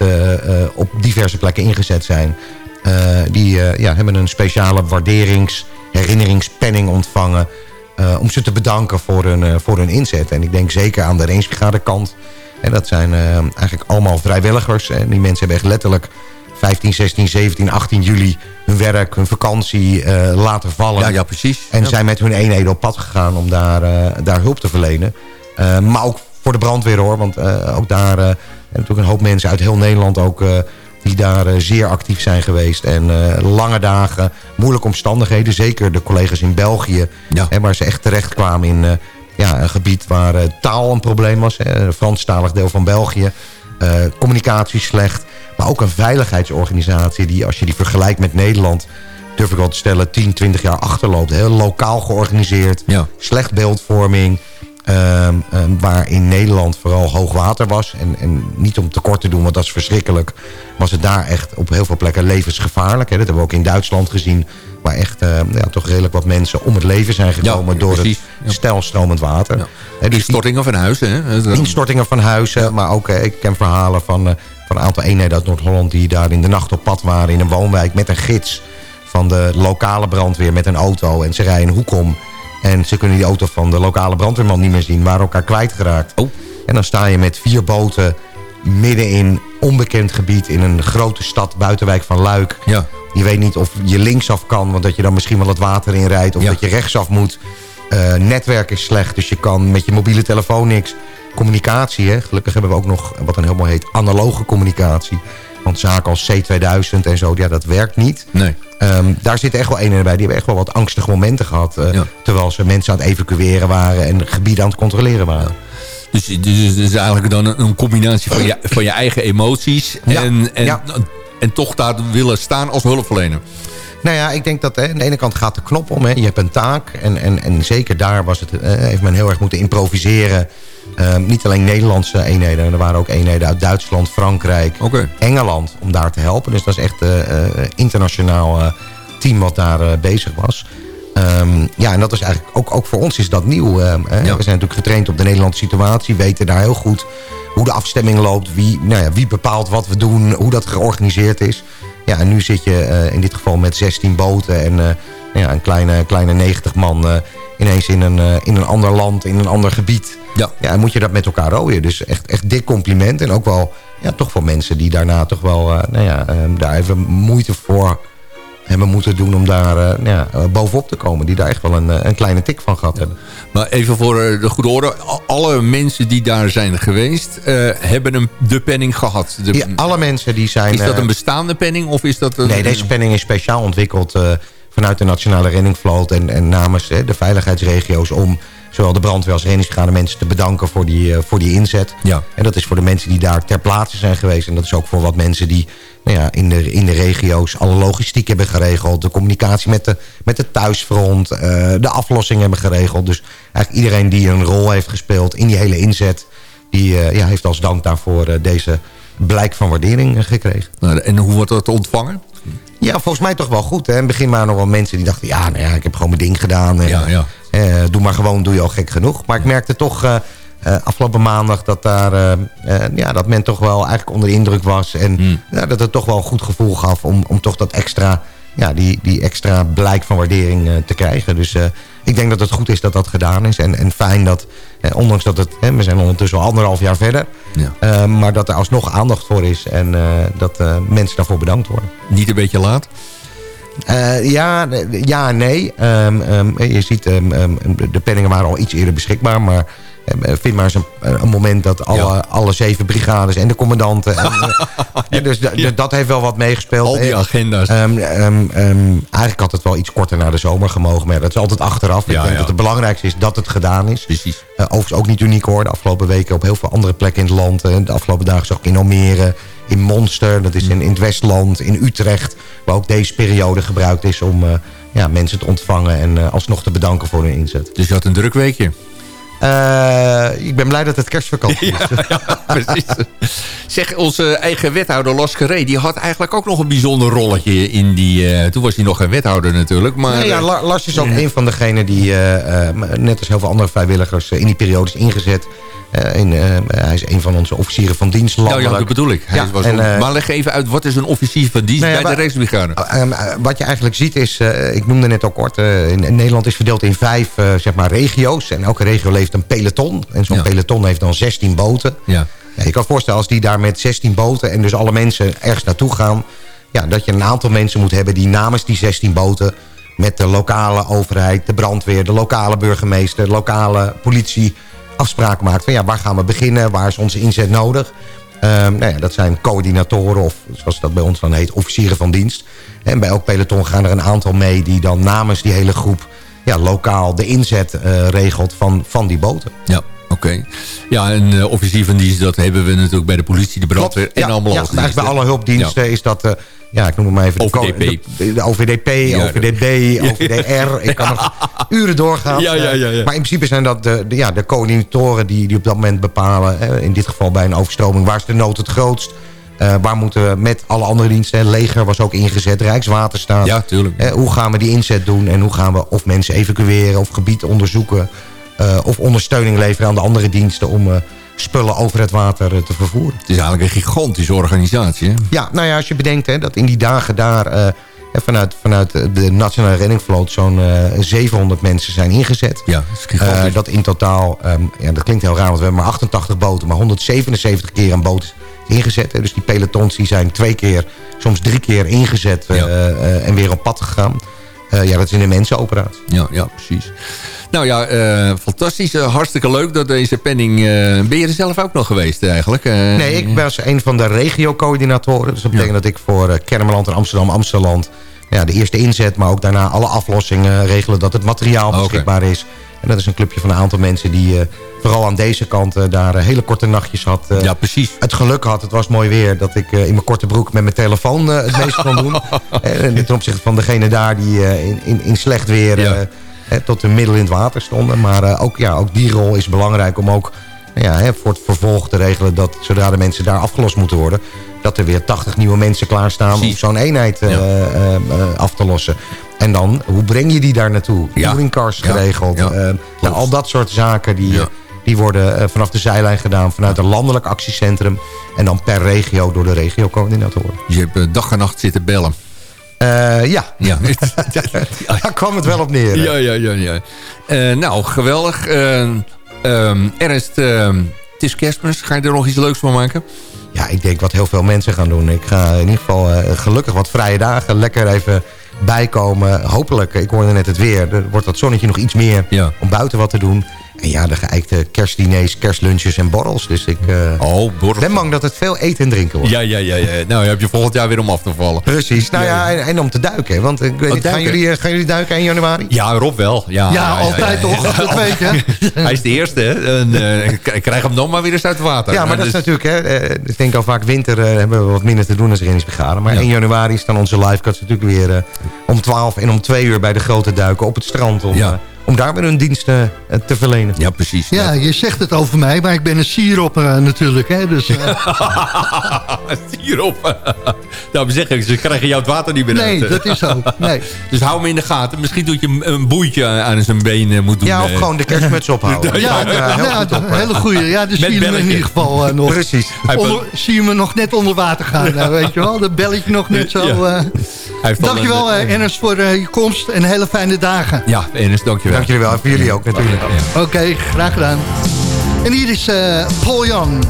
op diverse plekken ingezet zijn. Die ja, hebben een speciale waarderings, herinneringspenning ontvangen... om ze te bedanken voor hun, voor hun inzet. En ik denk zeker aan de rangebrigade kant... En dat zijn eh, eigenlijk allemaal vrijwilligers. En die mensen hebben echt letterlijk 15, 16, 17, 18 juli hun werk, hun vakantie eh, laten vallen. Ja, ja, precies. En Ja. zijn met hun eenheden op pad gegaan om daar, eh, daar hulp te verlenen. Maar ook voor de brandweer hoor. Want ook daar eh, en natuurlijk een hoop mensen uit heel Nederland ook... die daar zeer actief zijn geweest. En lange dagen, moeilijke omstandigheden. Zeker de collega's in België. Hè, waar ze echt terecht kwamen in ja, een gebied waar eh, taal een probleem was. Hè, een Franstalig deel van België. Eh, communicatie slecht. Maar ook een veiligheidsorganisatie die als je die vergelijkt met Nederland... durf ik wel te stellen, 10, 20 jaar achterloopt. Heel lokaal georganiseerd. Slecht beeldvorming. ehm, ehm, waar in Nederland vooral hoog water was. En, en niet om tekort te doen, want dat is verschrikkelijk. Was het daar echt op heel veel plekken levensgevaarlijk. Hè? Dat hebben we ook in Duitsland gezien. Waar echt eh, ja, toch redelijk wat mensen om het leven zijn gekomen... door precies. het stijlstromend water. Dus Instortingen van huizen, hè? Instortingen van huizen, maar ook, eh, ik ken verhalen van, eh, van een aantal eenheden uit Noord-Holland... die daar in de nacht op pad waren in een woonwijk met een gids van de lokale brandweer met een auto. En ze rijden een hoek om en ze kunnen die auto van de lokale brandweerman niet meer zien. Waren elkaar kwijtgeraakt. Oh. En dan sta je met vier boten midden in onbekend gebied... in een grote stad, buitenwijk van Luik. Ja. Je weet niet of je linksaf kan, want dat je dan misschien wel het water in rijdt... of dat je rechtsaf moet. Eh, netwerk is slecht, dus je kan met je mobiele telefoon niks. Communicatie, hè? gelukkig hebben we ook nog wat dan helemaal heet analoge communicatie. Want zaken als C2000 en zo, ja, dat werkt niet. Nee. Ehm, daar zitten echt wel eenheden bij. Die hebben echt wel wat angstige momenten gehad. eh, Terwijl ze mensen aan het evacueren waren en gebieden aan het controleren waren. Dus, dus, dus het is eigenlijk dan een, een combinatie van je, van je eigen emoties... En, en, en toch daar willen staan als hulpverlener. Nou ja, ik denk dat hè, aan de ene kant gaat de knop om. Hè. Je hebt een taak. En, en, en zeker daar was het, eh, heeft men heel erg moeten improviseren. Ehm, niet alleen Nederlandse eenheden. Er waren ook eenheden uit Duitsland, Frankrijk, Engeland. Om daar te helpen. Dus dat is echt een uh, internationaal eh, team wat daar eh, bezig was. Ehm, ja, en dat is eigenlijk ook, ook voor ons is dat nieuw. Ehm, hè. We zijn natuurlijk getraind op de Nederlandse situatie. Weten daar heel goed hoe de afstemming loopt. Wie, nou ja, wie bepaalt wat we doen. Hoe dat georganiseerd is. Ja, en nu zit je eh, in dit geval met 16 boten en eh, ja, een kleine, kleine 90 man ineens in een, in een ander land, in een ander gebied. Ja. ja, en moet je dat met elkaar rooien. Dus echt, echt dik compliment. En ook wel, ja, toch voor mensen die daarna toch wel, nou ja, daar even moeite voor hebben moeten doen om daar uh, ja, bovenop te komen. Die daar echt wel een, een kleine tik van gehad hebben. Maar even voor de goede orde. Alle mensen die daar zijn geweest... Uh, hebben een, de penning gehad. De, ja, alle mensen die zijn... Is dat een bestaande penning? Of is dat een, nee, deze penning is speciaal ontwikkeld... Vanuit de Nationale Reddingvloot... en, en namens de veiligheidsregio's... om zowel de brandweer als reddingsbrigade mensen te bedanken voor die, voor die inzet. Ja. En dat is voor de mensen die daar ter plaatse zijn geweest. En dat is ook voor wat mensen die nou ja, in, de, in de regio's alle logistiek hebben geregeld. De communicatie met de, met de thuisfront. Uh, de aflossing hebben geregeld. Dus eigenlijk iedereen die een rol heeft gespeeld in die hele inzet... die uh, ja, heeft als dank daarvoor uh, deze blijk van waardering gekregen. Nou, en hoe wordt dat ontvangen? Ja, volgens mij toch wel goed. Hè? In het begin waren nog wel mensen die dachten... ja, nou ja ik heb gewoon mijn ding gedaan. En, ja, ja. Doe maar gewoon, doe je al gek genoeg. Maar ik merkte toch... Uh, afgelopen maandag dat, daar, uh, uh, ja, dat men toch wel eigenlijk onder de indruk was. En Hmm. ja, dat het toch wel een goed gevoel gaf om, om toch dat extra, ja, die, die extra blijk van waardering te krijgen. Dus ik denk dat het goed is dat dat gedaan is. En, en fijn dat, ondanks dat het, we zijn ondertussen al anderhalf jaar verder. Ja. maar dat er alsnog aandacht voor is en dat mensen daarvoor bedankt worden. Niet een beetje laat? Uh, ja, ja, nee. Um, um, je ziet, um, de penningen waren al iets eerder beschikbaar, maar vind maar eens een, een, moment dat alle, ja. alle zeven brigades en de commandanten... En, dus ja. dat heeft wel wat meegespeeld. Al die agenda's. Eigenlijk had het wel iets korter naar de zomer gemogen. Maar dat is altijd achteraf. Ik denk dat het belangrijkste is dat het gedaan is. Precies. Uh, overigens ook niet uniek hoor. De afgelopen weken op heel veel andere plekken in het land. De afgelopen dagen zag ik in Almere, in Monster. Dat is in, in het Westland, in Utrecht. Waar ook deze periode gebruikt is om uh, ja, mensen te ontvangen. En alsnog te bedanken voor hun inzet. Dus je had een druk weekje? Uh, ik ben blij dat het kerstvakantie is. Ja, ja, precies. Zeg, onze eigen wethouder Carré... die had eigenlijk ook nog een bijzonder rolletje in die... Uh, toen was hij nog geen wethouder natuurlijk, maar... Nee, ja, Lars is ook een van degenen die... Net als heel veel andere vrijwilligers in die periode is ingezet... In, hij is een van onze officieren van dienst landelijk. Ja, dat bedoel ik. Ja, was en, maar leg even uit, wat is een officier van dienst nou ja, bij de Rijksbrigade? wat je eigenlijk ziet is, ik noemde net al kort... In, in, Nederland is verdeeld in vijf zeg maar, regio's. En elke regio leeft een peloton. En zo'n ja. peloton heeft dan 16 boten. Ja. je kan voorstellen, als die daar met 16 boten... en dus alle mensen ergens naartoe gaan... Ja, dat je een aantal mensen moet hebben die namens die 16 boten... met de lokale overheid, de brandweer, de lokale burgemeester... de lokale politie afspraken maakt van ja, waar gaan we beginnen, waar is onze inzet nodig. Um, nou ja, dat zijn coördinatoren of zoals dat bij ons dan heet, officieren van dienst. En bij elk peloton gaan er een aantal mee die dan namens die hele groep ja, lokaal de inzet uh, regelt van, van die boten. Ja. Oké. Okay. Ja, een uh, officier van dienst, dat hebben we natuurlijk bij de politie, de brandweer en ja, allemaal. Ja, eigenlijk bij alle hulpdiensten ja. is dat... Uh, ja, ik noem het maar even. OVDP. De, de, de OVDP, ja, OVDB, OVDR. Ik kan nog uren doorgaan. Ja, ja, ja, ja, Maar in principe zijn dat de, de, ja, de coördinatoren die, die op dat moment bepalen. In dit geval bij een overstroming. Waar is de nood het grootst? Uh, waar moeten we met alle andere diensten... Hè, leger was ook ingezet, Rijkswaterstaat. Ja, tuurlijk. Hè, hoe gaan we die inzet doen? En hoe gaan we of mensen evacueren of gebied onderzoeken... Uh, of ondersteuning leveren aan de andere diensten... om uh, spullen over het water te vervoeren. Het is eigenlijk een gigantische organisatie. Hè? Ja, nou ja, als je bedenkt hè, dat in die dagen daar... Vanuit, vanuit de Nationale Reddingvloot zo'n uh, 700 mensen zijn ingezet. Ja, dat is gigantisch. Dat in totaal, um, ja, dat klinkt heel raar, want we hebben maar 88 boten... maar 177 keer een boot ingezet. Hè. Dus die pelotons die zijn twee keer, soms drie keer ingezet... Ja. Uh, en weer op pad gegaan. ja, dat is een immense operatie. Ja, ja precies. Nou ja, uh, fantastisch. Uh, hartstikke leuk dat deze penning... Ben je er zelf ook nog geweest eigenlijk? nee, ik was een van de regio-coördinatoren. Dus dat betekent ja. dat ik voor Kermeland en Amsterdam, Amsterdam... Ja, de eerste inzet, maar ook daarna alle aflossingen regelen... dat het materiaal beschikbaar okay. is. En dat is een clubje van een aantal mensen die vooral aan deze kant eh, daar eh, hele korte nachtjes had. eh, Ja, precies. Het geluk had, het was mooi weer, dat ik in mijn korte broek met mijn telefoon het meest kon doen. En ten opzichte van degene daar die in, in, in slecht weer tot een middel in het water stonden. Maar ook, ja, ook die rol is belangrijk om ook nou ja, hè, voor het vervolg te regelen... dat zodra de mensen daar afgelost moeten worden... dat er weer 80 nieuwe mensen klaarstaan om zo'n eenheid af te lossen. En dan, hoe breng je die daar naartoe? Ja. Touringcars geregeld. Ja. nou, al dat soort zaken die, die worden eh, vanaf de zijlijn gedaan... vanuit een landelijk actiecentrum... en dan per regio door de regiocoördinatoren. Je hebt eh, dag en nacht zitten bellen. Eh, ja. Ja. Daar kwam het wel op neer. hè? Ja, ja, ja. ja. Nou, geweldig. Eh, ehm, Ernst, ehm, het is kerstmis. Ga je er nog iets leuks van maken? Ja, ik denk wat heel veel mensen gaan doen. Ik ga in ieder geval gelukkig wat vrije dagen lekker even bijkomen. Hopelijk, ik hoorde net het weer. Er wordt dat zonnetje nog iets meer om buiten wat te doen. En ja, de geëikte kerstdiners, kerstlunches en borrels. Dus ik oh, ben bang dat het veel eten en drinken wordt. Ja, ja, ja, ja. Nou, heb je volgend jaar weer om af te vallen. Precies. Nou ja, en, en om te duiken. Want ik weet Oh, niet, gaan, jullie, eh, gaan jullie duiken in januari? Ja, Rob wel. Ja, Ja, altijd toch? Dat weet je. Hij is de eerste, hè. En, eh, ik krijg hem dan maar weer eens uit het water. Ja, maar dat is dus- natuurlijk... Hè, eh, ik denk al vaak winter eh, hebben we wat minder te doen als reddingsbrigade. Maar Ja. 1 januari staan onze livecuts natuurlijk weer eh, om 12 en om 2 uur bij de grote duiken op het strand. Om, eh, om daar weer hun diensten eh, te verlenen. Ja, precies. Ja, je zegt het over mij, maar ik ben een sierop eh, natuurlijk. Hè, dus, eh, Hierop. nou, zeg ik, ze krijgen jou het water niet meer Nee, uit. dat is zo. Nee. Dus hou hem in de gaten. Misschien doet je een- een boeitje aan zijn been moet doen. Ja, of gewoon de kerstmuts ophouden. ja, heel ja, goed op, eh. hele goede. Ja, dus Met zie je hem in ieder geval nog. Precies. Onder, zie je me nog net onder water gaan, nou, weet je wel. Dat belletje nog net zo. Eh. Dankjewel, een- eh, Ernst, voor eh, je komst en hele fijne dagen. Ja, Ernst, dankjewel. Dank jullie wel. En voor jullie ook natuurlijk. Oké, graag gedaan. En hier is eh, Paul Jan.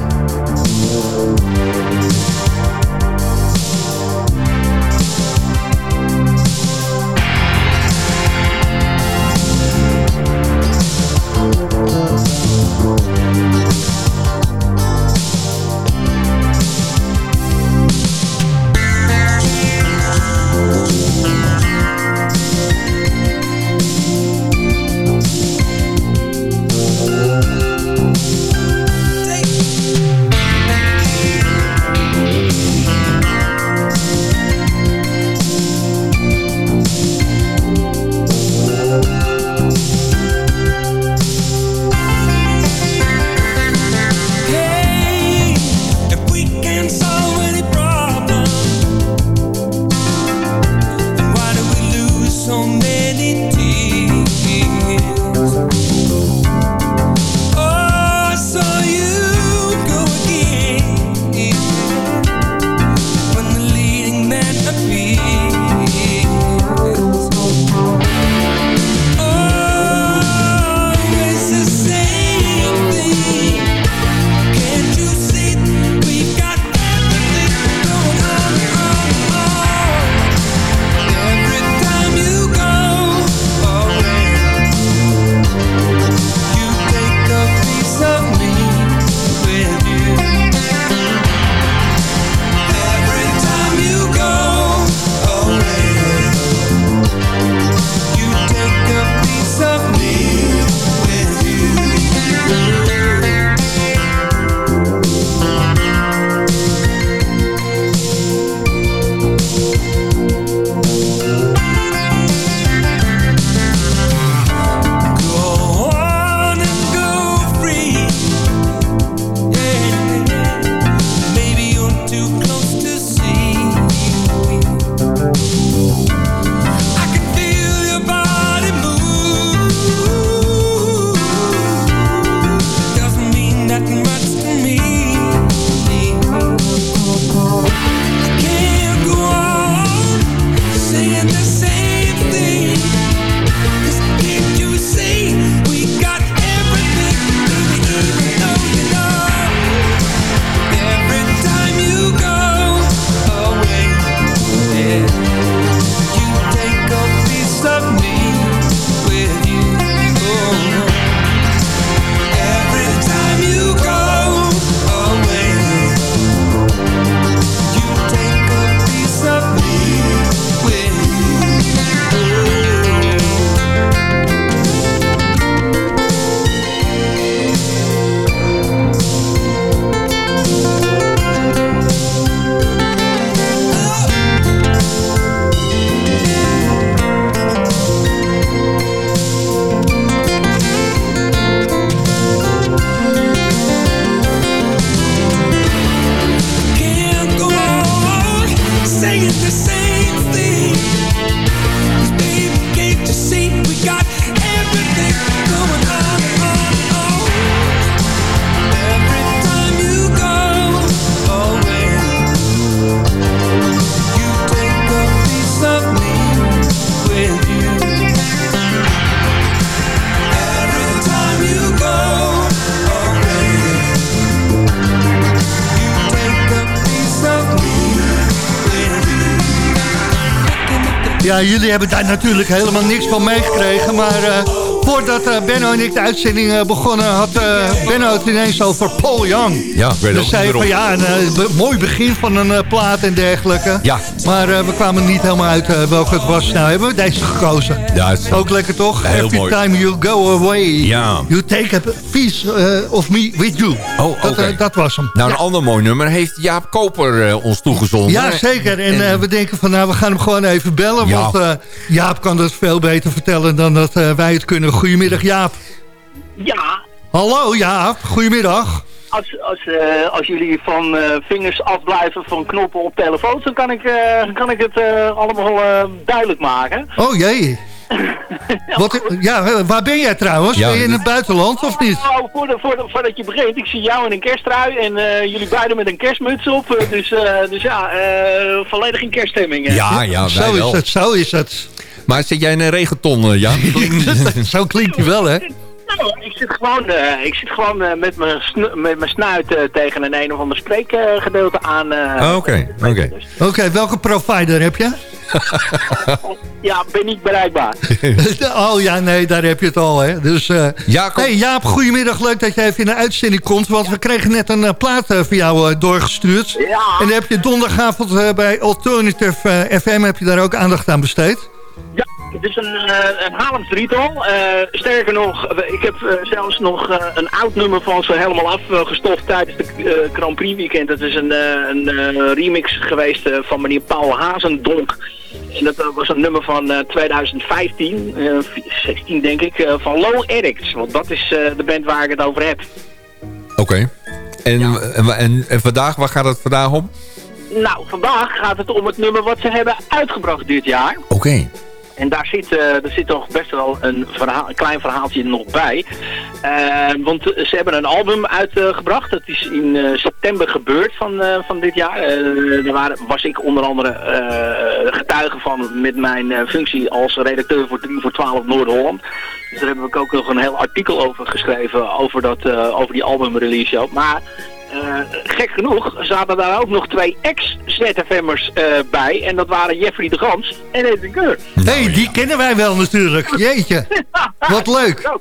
Hebben daar natuurlijk helemaal niks van meegekregen. Maar eh, voordat eh, Benno en ik de uitzending eh, begonnen... had Benno het ineens over Paul Young. Ja, ik weet Dus ook zei van ja, een mooi begin van een plaat en dergelijke. Ja. Maar eh, we kwamen niet helemaal uit eh, welke het was. Nou hebben we deze gekozen. Ja, het is Ook lekker toch? Heel Every mooi. time you go away. Ja. You take a piece eh, of me with you. Oh, dat, oké. dat was hem. Nou, Ja. een ander mooi nummer heeft Jaap Koper ons toegezonden. Ja, zeker. En, eh, we denken van, nou, we gaan hem gewoon even bellen. Ja. Want eh, Jaap kan dat veel beter vertellen dan dat wij het kunnen. Goedemiddag, Jaap. Ja, Hallo, Jaap. Goedemiddag. Als, als, eh, als jullie van eh, vingers afblijven van knoppen op telefoons, dan kan ik, eh, kan ik het eh, allemaal eh, duidelijk maken. Oh jee. Wat, ja, waar ben jij trouwens? Ja, ben je in het buitenland of niet? Oh, voordat, voordat, voordat je begint, ik zie jou in een kersttrui en eh, jullie beiden met een kerstmuts op. dus, eh, dus ja, eh, volledig in kerststemming. hè. Ja, ja, wij zo is wel. het, zo is het. Maar zit jij in een regenton, Jaap? zo klinkt hij wel, hè? Nou, ik zit gewoon, eh, ik zit gewoon eh, met mijn met mijn snuit eh, tegen een een of ander spreekgedeelte aan. eh, Oh, Oké, oké. Oké, welke provider heb je? Ja, ben niet bereikbaar. oh ja, nee, daar heb je het al, hè. Dus, eh Ja, kom. hey, Jaap, goedemiddag. Leuk dat je even in de uitzending komt. Want we kregen net een plaat voor jou eh, doorgestuurd. Ja. En dan heb je donderdagavond eh, bij Alternative FM... heb je daar ook aandacht aan besteed. Ja, het is een, eh, een Haarlems drietal. Eh, sterker nog, ik heb eh, zelfs nog een oud nummer van ze helemaal afgestoft tijdens de Grand Prix weekend. Dat is een, een remix geweest van meneer Paul Hazendonk. En dat was een nummer van eh, 2015, eh, 16 denk ik, van Low Addicts. Want dat is de band waar ik het over heb. Oké. En, en, en, en vandaag, waar gaat het vandaag om? Nou, vandaag gaat het om het nummer wat ze hebben uitgebracht dit jaar. Oké. En daar zit, eh, er zit toch best wel een, een klein verhaaltje nog bij. Eh, want ze hebben een album uitgebracht. dat is in eh, september gebeurd van, van dit jaar. Daar was ik onder andere getuige van met mijn functie als redacteur voor 3 voor 12 Noord-Holland. Dus daar heb ik ook nog een heel artikel over geschreven over, dat, over die albumrelease. Maar gek genoeg zaten daar ook nog twee ex-ZFM'ers eh bij. En dat waren Jeffrey de Gans en Edwin Keur. Hé, hey, die kennen wij wel natuurlijk. Jeetje, wat leuk.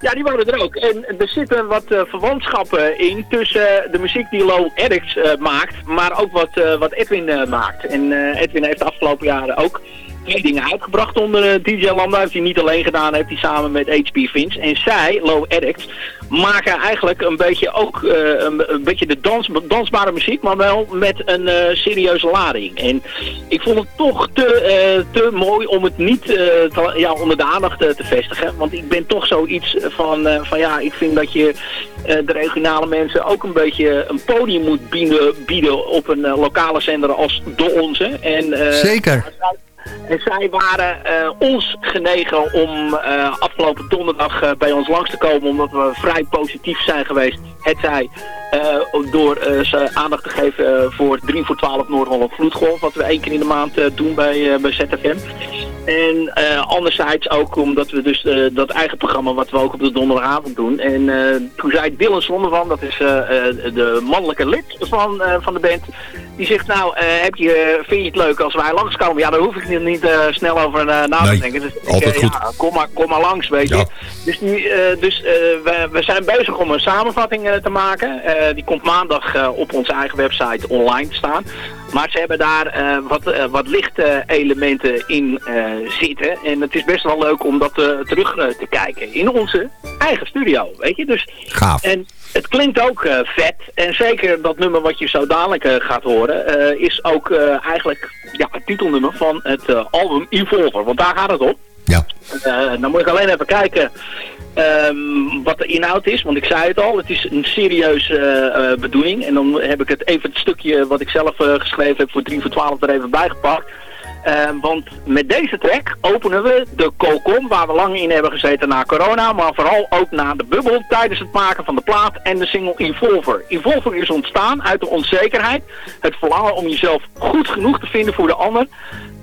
Ja, die waren er ook. En er zitten wat eh, verwantschappen in tussen de muziek die Low Addicts eh, maakt, maar ook wat, eh, wat Edwin eh, maakt. En eh, Edwin heeft de afgelopen jaren ook twee dingen uitgebracht onder eh, DJ Lambda. Heeft hij niet alleen gedaan, heeft hij samen met HP Vince. En zij, Low Addicts, maken eigenlijk een beetje ook eh, een, een beetje de dans, dansbare muziek, maar wel met een eh, serieuze lading. En ik vond het toch te, eh, te mooi om het niet eh, te- ja, onder de aandacht eh, te vestigen. Want ik ben toch zoiets van, eh, van ja, ik vind dat je eh, de regionale mensen ook een beetje een podium moet bieden, bieden op een eh, lokale zender als de onze. En, eh, Zeker. En zij waren eh, ons genegen om eh, afgelopen donderdag eh, bij ons langs te komen. Omdat we vrij positief zijn geweest. Het zij door ze aandacht te geven voor 3 voor 12 Noord-Holland Vloedgolf. Wat we één keer in de maand doen bij, bij ZFM. En anderzijds ook omdat we dus dat eigen programma wat we ook op de donderdagavond doen. En toen zei Dylan Zondervan, dat is de mannelijke lid van, van de band. Die zegt nou, heb je, vind je het leuk als wij langskomen? Ja, daar hoef ik niet, niet eh, snel over eh, na te denken. Dus altijd eh, goed. Ja, kom, maar, kom maar langs, weet je. Dus, die, dus we, we zijn bezig om een samenvatting te maken. Die komt maandag op onze eigen website online te staan. Maar ze hebben daar wat, wat lichte elementen in zitten. En het is best wel leuk om dat terug te kijken in onze eigen studio, weet je. Dus, Gaaf. En het klinkt ook eh, vet. En zeker dat nummer wat je zo dadelijk eh, gaat horen, eh, is ook eigenlijk ja, het titelnummer van het album Evolver. Want daar gaat het om. Ja. Dan moet ik alleen even kijken ehm, wat de inhoud is. Want ik zei het al, het is een serieuze bedoeling. En dan heb ik het even het stukje wat ik zelf geschreven heb voor 3 voor 12 er even bijgepakt. Eh, want met deze track openen we de kokon waar we lang in hebben gezeten na corona. Maar vooral ook na de bubbel tijdens het maken van de plaat en de single Evolver. Evolver is ontstaan uit de onzekerheid. Het verlangen om jezelf goed genoeg te vinden voor de ander.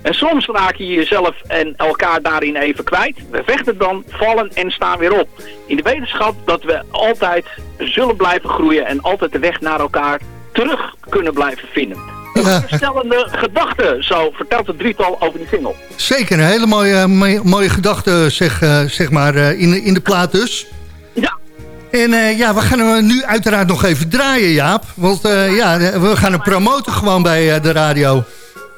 En soms raak je jezelf en elkaar daarin even kwijt. We vechten dan, vallen en staan weer op. In de wetenschap dat we altijd zullen blijven groeien en altijd de weg naar elkaar terug kunnen blijven vinden. Geruststellende gedachten, zo vertelt het drietal over die single. Zeker, een hele mooie, mooie, mooie gedachte zeg, eh, zeg maar, eh, in, in de plaat dus. Ja. En eh, ja, we gaan hem nu uiteraard nog even draaien, Jaap. Want ja, we gaan hem promoten gewoon bij de radio.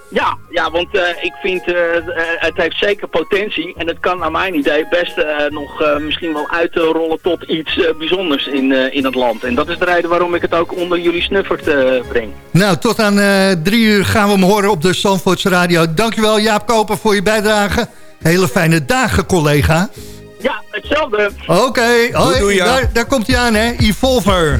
Ja, ja want eh, ik vind eh, eh, het heeft zeker potentie. En het kan naar mijn idee best eh, nog eh, misschien wel uitrollen tot iets eh, bijzonders in, eh, in het land. En dat is de reden waarom ik het ook onder jullie snuffert eh, breng. Nou, tot aan eh, drie uur gaan we hem horen op de Zandvoortse Radio. Dankjewel Jaap Koper voor je bijdrage. Hele fijne dagen, collega. Ja, hetzelfde. Oké, Jaap. daar, daar komt hij aan, hè. Evolver.